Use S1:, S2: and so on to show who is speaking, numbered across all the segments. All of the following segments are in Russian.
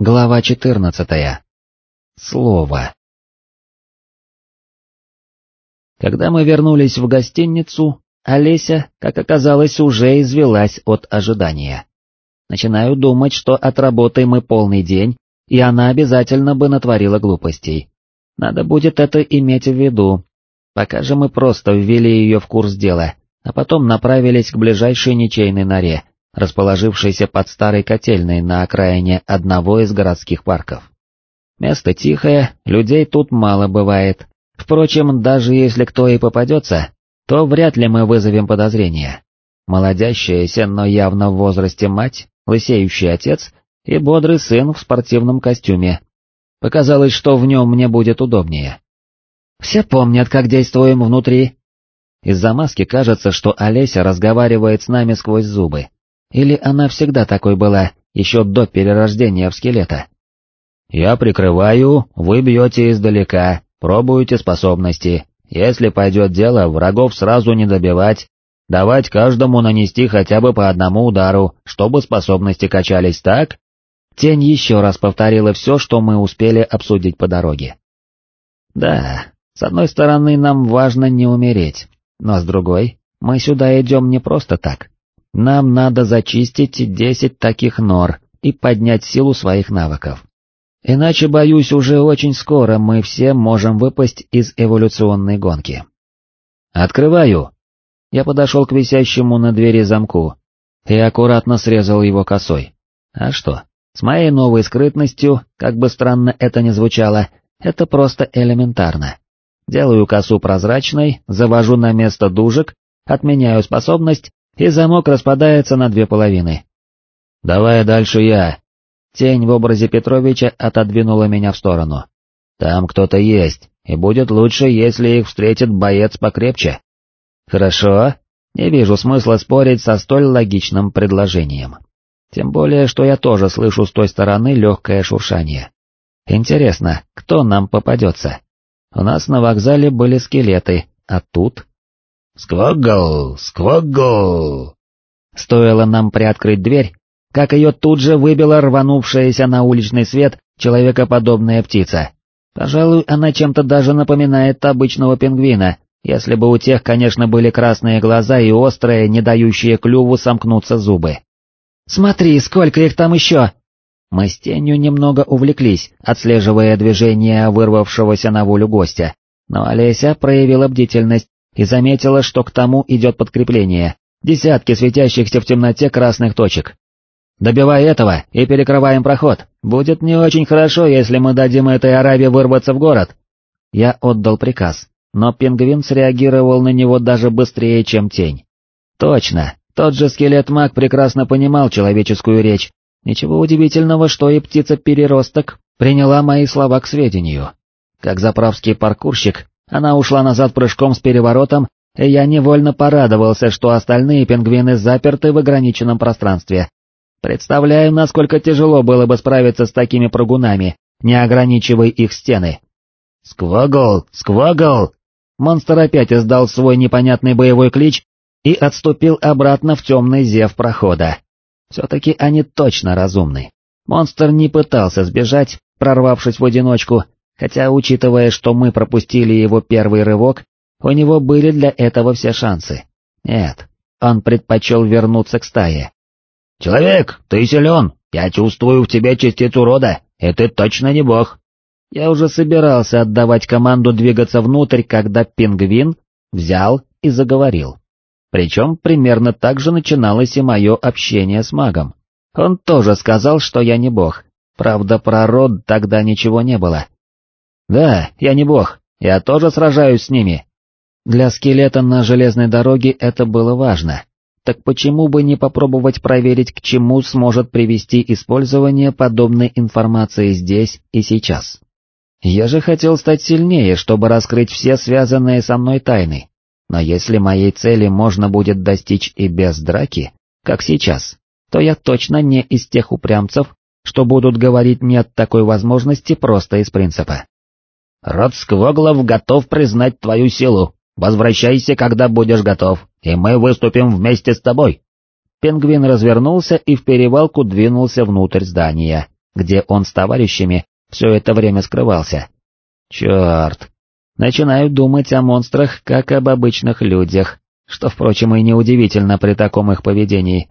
S1: Глава 14. Слово. Когда мы вернулись в гостиницу, Олеся, как оказалось, уже извелась от ожидания. Начинаю думать, что отработаем мы полный день, и она обязательно бы натворила глупостей. Надо будет это иметь в виду. Пока же мы просто ввели ее в курс дела, а потом направились к ближайшей ничейной норе, расположившейся под старой котельной на окраине одного из городских парков. Место тихое, людей тут мало бывает. Впрочем, даже если кто и попадется, то вряд ли мы вызовем подозрения. Молодящаяся, но явно в возрасте мать, лысеющий отец и бодрый сын в спортивном костюме. Показалось, что в нем мне будет удобнее. Все помнят, как действуем внутри. Из-за маски кажется, что Олеся разговаривает с нами сквозь зубы, или она всегда такой была, еще до перерождения в скелета? Я прикрываю, вы бьете издалека, пробуете способности. Если пойдет дело, врагов сразу не добивать, давать каждому нанести хотя бы по одному удару, чтобы способности качались так? Тень еще раз повторила все, что мы успели обсудить по дороге. Да, с одной стороны нам важно не умереть, но с другой, мы сюда идем не просто так. Нам надо зачистить десять таких нор и поднять силу своих навыков. Иначе, боюсь, уже очень скоро мы все можем выпасть из эволюционной гонки. «Открываю!» Я подошел к висящему на двери замку и аккуратно срезал его косой. А что, с моей новой скрытностью, как бы странно это ни звучало, это просто элементарно. Делаю косу прозрачной, завожу на место дужек, отменяю способность и замок распадается на две половины. «Давай дальше я». Тень в образе Петровича отодвинула меня в сторону. «Там кто-то есть, и будет лучше, если их встретит боец покрепче». «Хорошо, не вижу смысла спорить со столь логичным предложением. Тем более, что я тоже слышу с той стороны легкое шуршание. Интересно, кто нам попадется? У нас на вокзале были скелеты, а тут «Сквогл! Сквогл!» Стоило нам приоткрыть дверь, как ее тут же выбила рванувшаяся на уличный свет человекоподобная птица. Пожалуй, она чем-то даже напоминает обычного пингвина, если бы у тех, конечно, были красные глаза и острые, не дающие клюву сомкнуться зубы. «Смотри, сколько их там еще!» Мы с тенью немного увлеклись, отслеживая движение вырвавшегося на волю гостя, но Олеся проявила бдительность и заметила, что к тому идет подкрепление, десятки светящихся в темноте красных точек. «Добивай этого и перекрываем проход, будет не очень хорошо, если мы дадим этой Аравии вырваться в город». Я отдал приказ, но пингвин среагировал на него даже быстрее, чем тень. Точно, тот же скелет-маг прекрасно понимал человеческую речь, ничего удивительного, что и птица-переросток приняла мои слова к сведению. Как заправский паркурщик, она ушла назад прыжком с переворотом, и я невольно порадовался, что остальные пингвины заперты в ограниченном пространстве. Представляю, насколько тяжело было бы справиться с такими прыгунами, не ограничивая их стены. «Сквогл! Сквогл!» Монстр опять издал свой непонятный боевой клич и отступил обратно в темный зев прохода. Все-таки они точно разумны. Монстр не пытался сбежать, прорвавшись в одиночку, хотя, учитывая, что мы пропустили его первый рывок, у него были для этого все шансы. Нет, он предпочел вернуться к стае. «Человек, ты силен, я чувствую в тебе частицу рода, и ты точно не бог». Я уже собирался отдавать команду двигаться внутрь, когда пингвин взял и заговорил. Причем примерно так же начиналось и мое общение с магом. Он тоже сказал, что я не бог, правда про род тогда ничего не было, да, я не бог, я тоже сражаюсь с ними. Для скелета на железной дороге это было важно. Так почему бы не попробовать проверить, к чему сможет привести использование подобной информации здесь и сейчас? Я же хотел стать сильнее, чтобы раскрыть все связанные со мной тайны. Но если моей цели можно будет достичь и без драки, как сейчас, то я точно не из тех упрямцев, что будут говорить «нет такой возможности» просто из принципа. Род Сквоглов готов признать твою силу. Возвращайся, когда будешь готов, и мы выступим вместе с тобой. Пингвин развернулся и в перевалку двинулся внутрь здания, где он с товарищами все это время скрывался. Черт. Начинаю думать о монстрах, как об обычных людях, что, впрочем, и неудивительно при таком их поведении.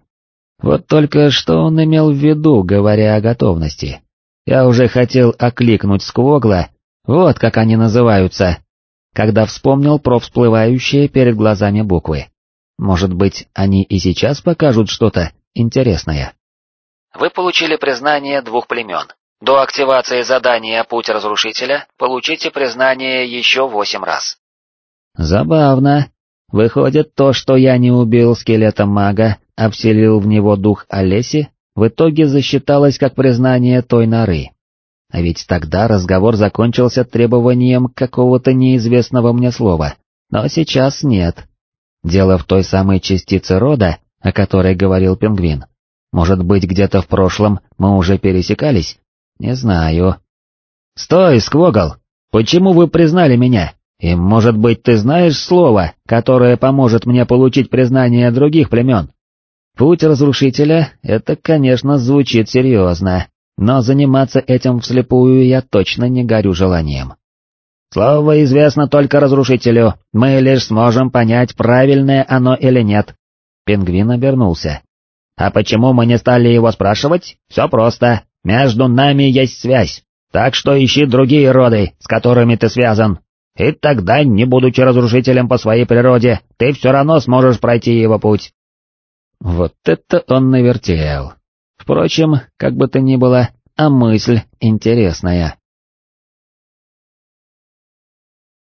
S1: Вот только что он имел в виду, говоря о готовности. Я уже хотел окликнуть Сквогла, вот как они называются, когда вспомнил про всплывающие перед глазами буквы. Может быть, они и сейчас покажут что-то интересное. Вы получили признание двух племен. До активации задания «Путь разрушителя» получите признание еще восемь раз. Забавно. Выходит, то, что я не убил скелета мага, а вселил в него дух Олеси, в итоге засчиталось как признание той норы. А ведь тогда разговор закончился требованием какого-то неизвестного мне слова, но сейчас нет. Дело в той самой частице рода, о которой говорил пингвин. Может быть, где-то в прошлом мы уже пересекались? Не знаю. Стой, Сквогл! Почему вы признали меня? И, может быть, ты знаешь слово, которое поможет мне получить признание других племен? Путь разрушителя — это, конечно, звучит серьезно, но заниматься этим вслепую я точно не горю желанием. Слово известно только разрушителю, мы лишь сможем понять, правильное оно или нет. Пингвин обернулся. А почему мы не стали его спрашивать? Все просто, между нами есть связь, так что ищи другие роды, с которыми ты связан. И тогда, не будучи разрушителем по своей природе, ты все равно сможешь пройти его путь. Вот это он навертел. Впрочем, как бы то ни было, а мысль интересная.